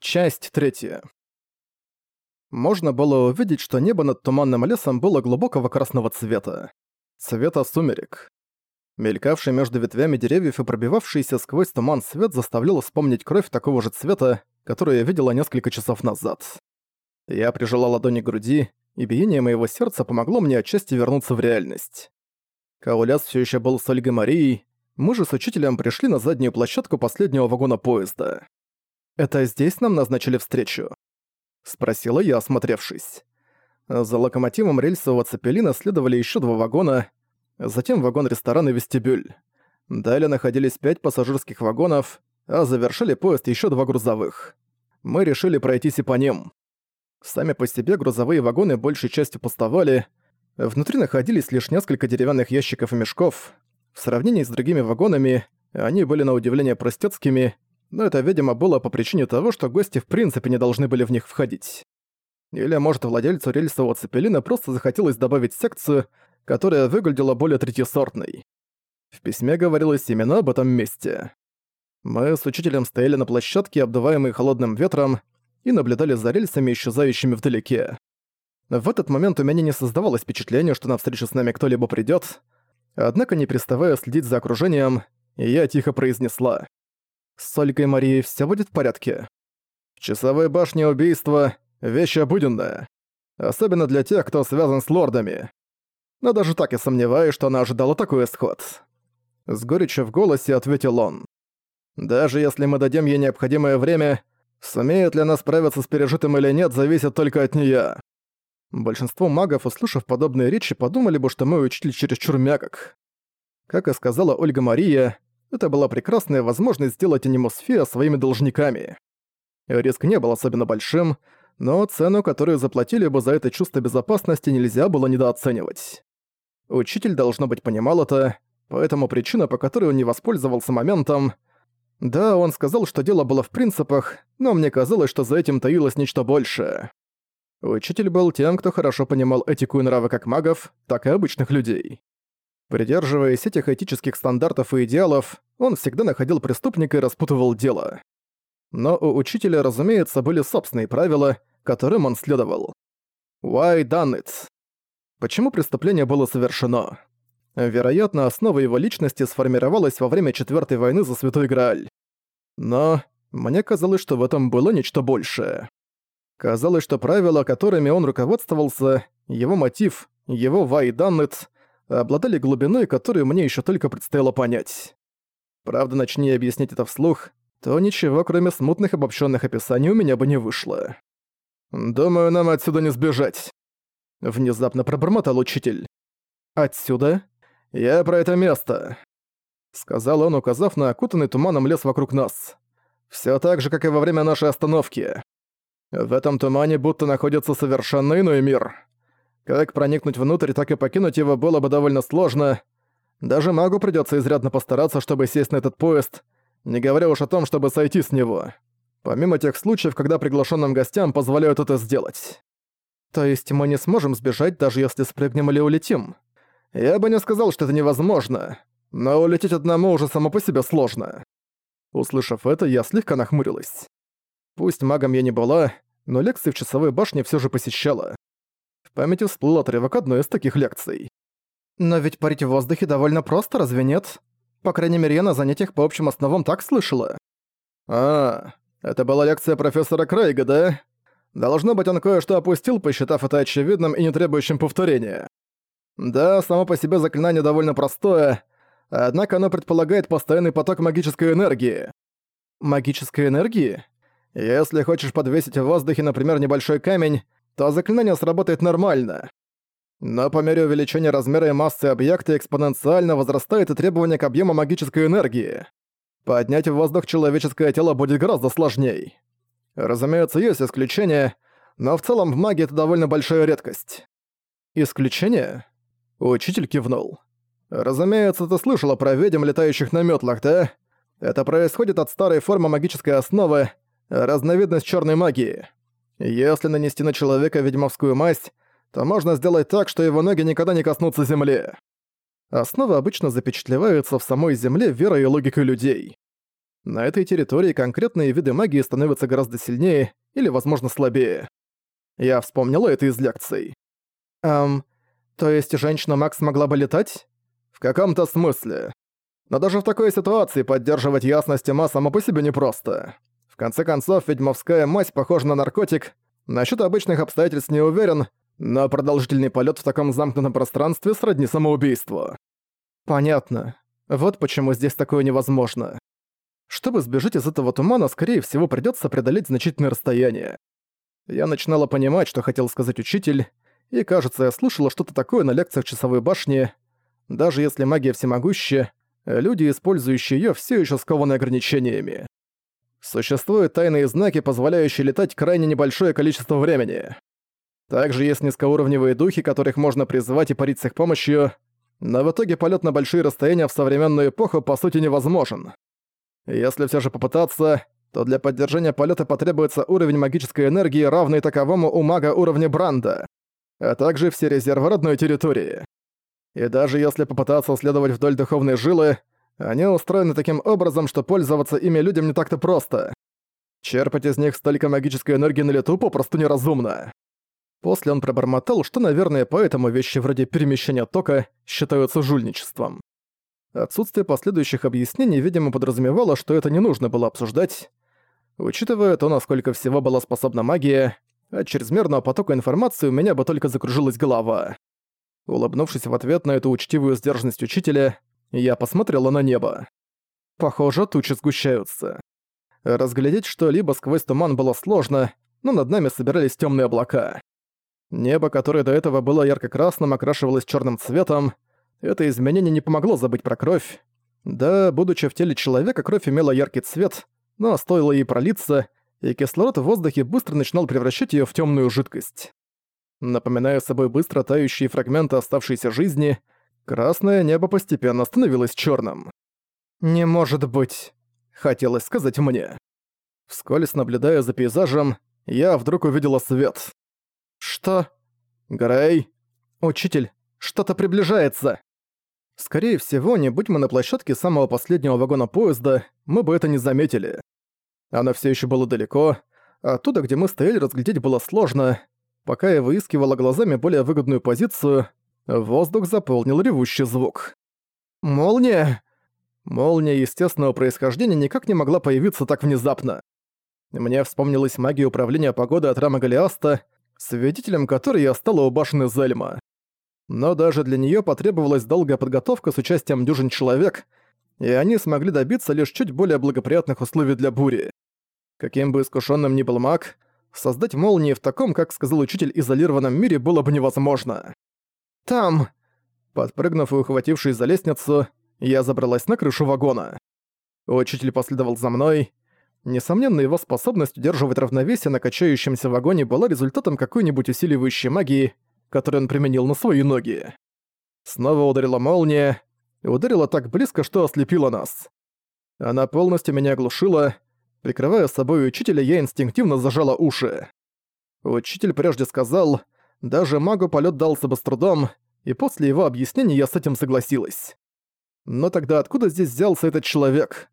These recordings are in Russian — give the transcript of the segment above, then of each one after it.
Часть третья. Можно было увидеть, что небо над туманным лесом было глубокого красного цвета. Цвета сумерек. Мелькавший между ветвями деревьев и пробивавшийся сквозь туман свет заставлял вспомнить кровь такого же цвета, которую я видела несколько часов назад. Я прижала ладони к груди, и биение моего сердца помогло мне отчасти вернуться в реальность. Кауляс все еще был с Ольгой Марией, мы же с учителем пришли на заднюю площадку последнего вагона поезда. «Это здесь нам назначили встречу?» — спросила я, осмотревшись. За локомотивом рельсового цепелина следовали еще два вагона, затем вагон-ресторан и вестибюль. Далее находились пять пассажирских вагонов, а завершили поезд еще два грузовых. Мы решили пройтись и по ним. Сами по себе грузовые вагоны большей частью пустовали, внутри находились лишь несколько деревянных ящиков и мешков. В сравнении с другими вагонами, они были на удивление простецкими, но это, видимо, было по причине того, что гости в принципе не должны были в них входить. Или, может, владельцу рельсового цепелина просто захотелось добавить секцию, которая выглядела более третьесортной. В письме говорилось именно об этом месте. Мы с учителем стояли на площадке, обдуваемой холодным ветром, и наблюдали за рельсами, исчезающими вдалеке. В этот момент у меня не создавалось впечатления, что навстречу с нами кто-либо придёт, однако, не переставая следить за окружением, я тихо произнесла. С Ольгой Марией все будет в порядке? В часовой убийства — вещь обыденная. Особенно для тех, кто связан с лордами. Но даже так я сомневаюсь, что она ожидала такой исход. С горечью в голосе ответил он. Даже если мы дадим ей необходимое время, сумеет ли она справиться с пережитым или нет, зависит только от неё. Большинство магов, услышав подобные речи, подумали бы, что мой учитель чересчур мягок. Как и сказала Ольга Мария, это была прекрасная возможность сделать анимосфера своими должниками. Риск не был особенно большим, но цену, которую заплатили бы за это чувство безопасности, нельзя было недооценивать. Учитель, должно быть, понимал это, поэтому причина, по которой он не воспользовался моментом... Да, он сказал, что дело было в принципах, но мне казалось, что за этим таилось нечто большее. Учитель был тем, кто хорошо понимал этику и нравы как магов, так и обычных людей. Придерживаясь этих этических стандартов и идеалов, он всегда находил преступника и распутывал дело. Но у учителя, разумеется, были собственные правила, которым он следовал. Why done it? Почему преступление было совершено? Вероятно, основа его личности сформировалась во время Четвертой войны за Святой Грааль. Но мне казалось, что в этом было нечто большее. Казалось, что правила, которыми он руководствовался, его мотив, его why done it — обладали глубиной, которую мне еще только предстояло понять. Правда, начни объяснить это вслух, то ничего, кроме смутных обобщенных описаний, у меня бы не вышло. «Думаю, нам отсюда не сбежать», — внезапно пробормотал учитель. «Отсюда? Я про это место», — сказал он, указав на окутанный туманом лес вокруг нас. Все так же, как и во время нашей остановки. В этом тумане будто находится совершенно иной мир. Как проникнуть внутрь, так и покинуть его было бы довольно сложно. Даже магу придётся изрядно постараться, чтобы сесть на этот поезд, не говоря уж о том, чтобы сойти с него. Помимо тех случаев, когда приглашенным гостям позволяют это сделать. То есть мы не сможем сбежать, даже если спрыгнем или улетим? Я бы не сказал, что это невозможно, но улететь одному уже само по себе сложно. Услышав это, я слегка нахмурилась. Пусть магом я не была, но лекции в часовой башне всё же посещала. В памяти всплыл отрывок одной из таких лекций. Но ведь парить в воздухе довольно просто, разве нет? По крайней мере, я на занятиях по общим основам так слышала. А, это была лекция профессора Крейга, да? Должно быть, он кое-что опустил, посчитав это очевидным и не требующим повторения. Да, само по себе заклинание довольно простое, однако оно предполагает постоянный поток магической энергии. Магической энергии? Если хочешь подвесить в воздухе, например, небольшой камень, то заклинание сработает нормально. Но по мере увеличения размера и массы объекта экспоненциально возрастает и требование к объему магической энергии. Поднять в воздух человеческое тело будет гораздо сложней. Разумеется, есть исключения, но в целом в магии это довольно большая редкость. Исключение? Учитель кивнул. Разумеется, ты слышала про ведьм, летающих на метлах, да? Это происходит от старой формы магической основы, разновидность черной магии. Если нанести на человека ведьмовскую масть, то можно сделать так, что его ноги никогда не коснутся земли. Основа обычно запечатлевается в самой земле верой и логикой людей. На этой территории конкретные виды магии становятся гораздо сильнее или, возможно, слабее. Я вспомнила это из лекций. Эм, то есть женщина Макс могла бы летать? В каком-то смысле. Но даже в такой ситуации поддерживать ясность ума само по себе непросто. Конце концов, ведьмовская мазь похожа на наркотик. Насчет обычных обстоятельств не уверен, но продолжительный полет в таком замкнутом пространстве сродни самоубийству. Понятно. Вот почему здесь такое невозможно. Чтобы сбежать из этого тумана, скорее всего, придется преодолеть значительное расстояние. Я начинала понимать, что хотел сказать учитель, и, кажется, я слышала что-то такое на лекциях часовой башни. Даже если магия всемогущая, люди, использующие её, всё ещё скованы ограничениями. Существуют тайные знаки, позволяющие летать крайне небольшое количество времени. Также есть низкоуровневые духи, которых можно призывать и парить с их помощью, но в итоге полет на большие расстояния в современную эпоху по сути невозможен. Если все же попытаться, то для поддержания полета потребуется уровень магической энергии, равный таковому у мага уровня Бранда, а также все резервы родной территории. И даже если попытаться следовать вдоль духовной жилы, они устроены таким образом, что пользоваться ими людям не так-то просто. Черпать из них столько магической энергии на лету попросту неразумно. После он пробормотал, что, наверное, поэтому вещи вроде перемещения тока считаются жульничеством. Отсутствие последующих объяснений, видимо, подразумевало, что это не нужно было обсуждать. Учитывая то, насколько всего была способна магия, от чрезмерного потока информации у меня бы только закружилась голова. Улыбнувшись в ответ на эту учтивую сдержанность учителя, я посмотрела на небо. Похоже, тучи сгущаются. Разглядеть что-либо сквозь туман было сложно, но над нами собирались темные облака. Небо, которое до этого было ярко-красным, окрашивалось черным цветом. Это изменение не помогло забыть про кровь. Да, будучи в теле человека, кровь имела яркий цвет, но стоило ей пролиться, и кислород в воздухе быстро начинал превращать ее в темную жидкость. Напоминая собой быстро тающие фрагменты оставшейся жизни, красное небо постепенно становилось черным. «Не может быть», — хотелось сказать мне. Вскользь наблюдая за пейзажем, я вдруг увидела свет. «Что?» «Грей?» «Учитель, что-то приближается!» Скорее всего, не будь мы на площадке самого последнего вагона поезда, мы бы это не заметили. Оно все еще было далеко, оттуда, где мы стояли, разглядеть было сложно. Пока я выискивала глазами более выгодную позицию, воздух заполнил ревущий звук. «Молния!» Молния естественного происхождения никак не могла появиться так внезапно. Мне вспомнилась магия управления погодой от Рама Галиаста, свидетелем которой я стала у башни Зельма. Но даже для неё потребовалась долгая подготовка с участием дюжин человек, и они смогли добиться лишь чуть более благоприятных условий для бури. Каким бы искушенным ни был маг, создать молнии в таком, как сказал учитель, изолированном мире было бы невозможно. «Там!» Подпрыгнув и ухватившись за лестницу, я забралась на крышу вагона. Учитель последовал за мной, Несомненно, его способность удерживать равновесие на качающемся вагоне была результатом какой-нибудь усиливающей магии, которую он применил на свои ноги. Снова ударила молния, ударила так близко, что ослепила нас. Она полностью меня оглушила. Прикрывая собой учителя, я инстинктивно зажала уши. Учитель прежде сказал, даже магу полет дался бы с трудом, и после его объяснений я с этим согласилась. Но тогда откуда здесь взялся этот человек?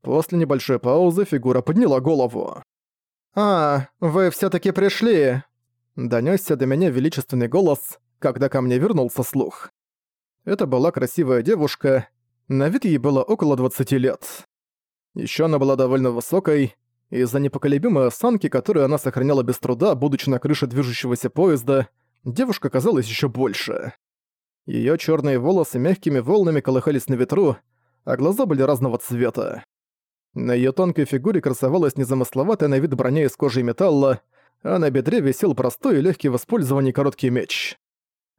После небольшой паузы фигура подняла голову. «А, вы всё-таки пришли!» Донёсся до меня величественный голос, когда ко мне вернулся слух. Это была красивая девушка, на вид ей было около 20 лет. Ещё она была довольно высокой, из-за непоколебимой осанки, которую она сохраняла без труда, будучи на крыше движущегося поезда, девушка казалась ещё больше. Её чёрные волосы мягкими волнами колыхались на ветру, а глаза были разного цвета. На её тонкой фигуре красовалась незамысловатая на вид броня из кожи и металла, а на бедре висел простой и легкий в использовании короткий меч.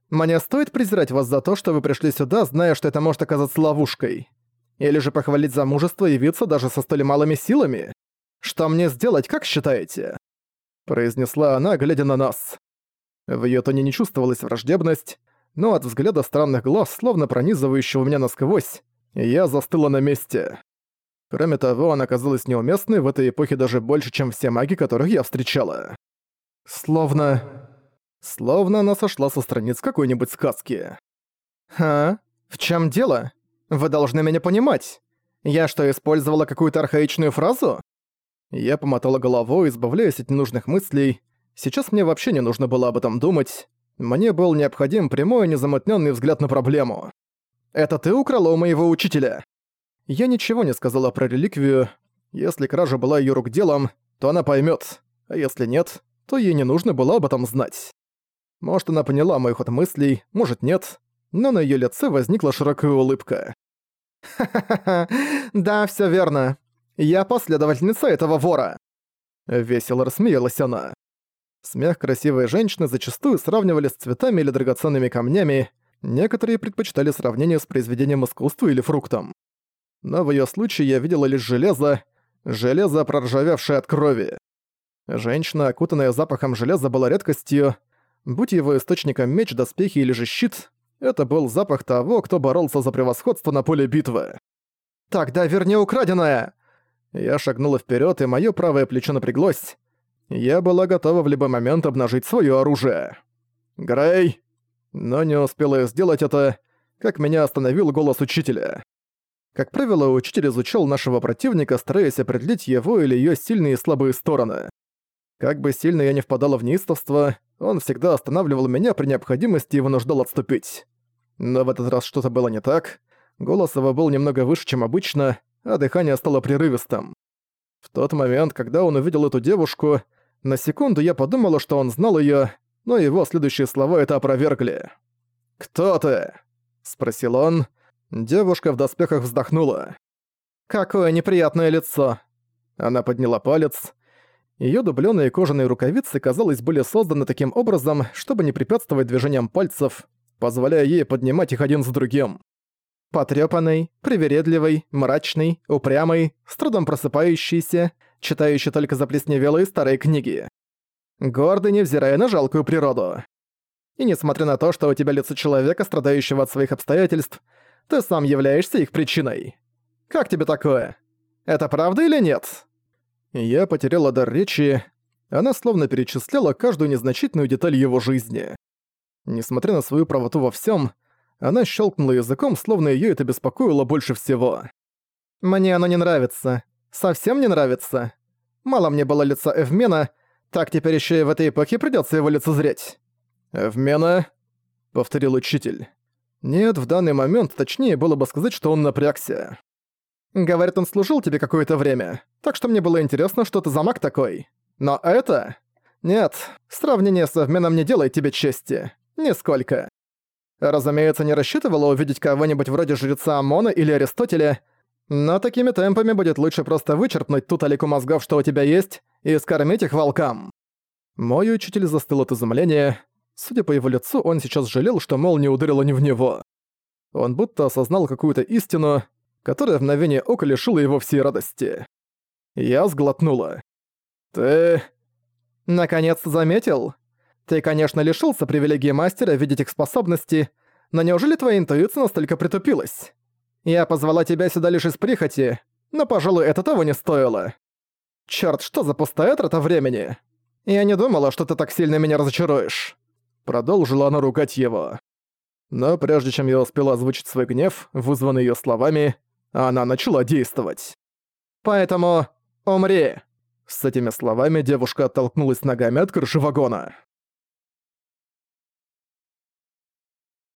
«Мне стоит презирать вас за то, что вы пришли сюда, зная, что это может оказаться ловушкой? Или же похвалить за мужество явиться даже со столь малыми силами? Что мне сделать, как считаете?» Произнесла она, глядя на нас. В её тоне не чувствовалась враждебность, но от взгляда странных глаз, словно пронизывающего меня насквозь, я застыла на месте. Кроме того, она казалась неуместной в этой эпохе даже больше, чем все маги, которых я встречала. Словно... Словно она сошла со страниц какой-нибудь сказки. «Ха? В чем дело? Вы должны меня понимать. Я что, использовала какую-то архаичную фразу? Я помотала головой, избавляясь от ненужных мыслей. Сейчас мне вообще не нужно было об этом думать. Мне был необходим прямой, незамутненный взгляд на проблему. «Это ты украла у моего учителя?» Я ничего не сказала про реликвию. Если кража была ее рук делом, то она поймет, а если нет, то ей не нужно было об этом знать. Может, она поняла мой ход мыслей, может, нет, но на ее лице возникла широкая улыбка. «Ха-ха-ха, да, все верно. Я последовательница этого вора!» Весело рассмеялась она. Смех красивой женщины зачастую сравнивали с цветами или драгоценными камнями, некоторые предпочитали сравнение с произведением искусства или фруктом. Но в её случае я видела лишь железо, железо, проржавевшее от крови. Женщина, окутанная запахом железа, была редкостью. Будь его источником меч, доспехи или же щит, это был запах того, кто боролся за превосходство на поле битвы. «Тогда верни украденное!» Я шагнула вперед, и мое правое плечо напряглось. Я была готова в любой момент обнажить свое оружие. «Грей!» Но не успела сделать это, как меня остановил голос учителя. Как правило, учитель изучал нашего противника, стараясь определить его или ее сильные и слабые стороны. Как бы сильно я не впадала в неистовство, он всегда останавливал меня при необходимости и вынуждал отступить. Но в этот раз что-то было не так. Голос его был немного выше, чем обычно, а дыхание стало прерывистым. В тот момент, когда он увидел эту девушку, на секунду я подумала, что он знал её, но его следующие слова это опровергли. «Кто ты?» — спросил он. Девушка в доспехах вздохнула. «Какое неприятное лицо!» Она подняла палец. Её дублёные кожаные рукавицы, казалось, были созданы таким образом, чтобы не препятствовать движениям пальцев, позволяя ей поднимать их один за другим. Потрёпанный, привередливый, мрачный, упрямый, с трудом просыпающийся, читающий только заплесневелые старые книги. Гордый, невзирая на жалкую природу. И несмотря на то, что у тебя лицо человека, страдающего от своих обстоятельств, ты сам являешься их причиной. Как тебе такое? Это правда или нет? Я потеряла дар речи. Она словно перечисляла каждую незначительную деталь его жизни. Несмотря на свою правоту во всем, она щелкнула языком, словно ее это беспокоило больше всего. «Мне оно не нравится. Совсем не нравится. Мало мне было лица Эвмена, так теперь еще и в этой эпохе придется его лицезреть». «Эвмена?» — повторил учитель. «Нет, в данный момент точнее было бы сказать, что он напрягся». «Говорит, он служил тебе какое-то время, так что мне было интересно, что ты за маг такой. Но это...» «Нет, сравнение с Эвменом не делает тебе чести. Нисколько. Разумеется, не рассчитывала увидеть кого-нибудь вроде жреца Амона или Аристотеля, но такими темпами будет лучше просто вычерпнуть ту талику мозгов, что у тебя есть, и скормить их волкам. Мой учитель застыл от изумления. Судя по его лицу, он сейчас жалел, что молния ударила не в него. Он будто осознал какую-то истину, которая в мгновение ока лишила его всей радости. Я сглотнула. «Ты...» «Наконец-то заметил?» Ты, конечно, лишился привилегии мастера видеть их способности, но неужели твоя интуиция настолько притупилась? Я позвала тебя сюда лишь из прихоти, но, пожалуй, это того не стоило. Чёрт, что за пустая трата времени? Я не думала, что ты так сильно меня разочаруешь. Продолжила она ругать его. Но прежде чем я успела озвучить свой гнев, вызванный её словами, она начала действовать. «Поэтому умри!» С этими словами девушка оттолкнулась ногами от крыши вагона.